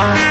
Bye.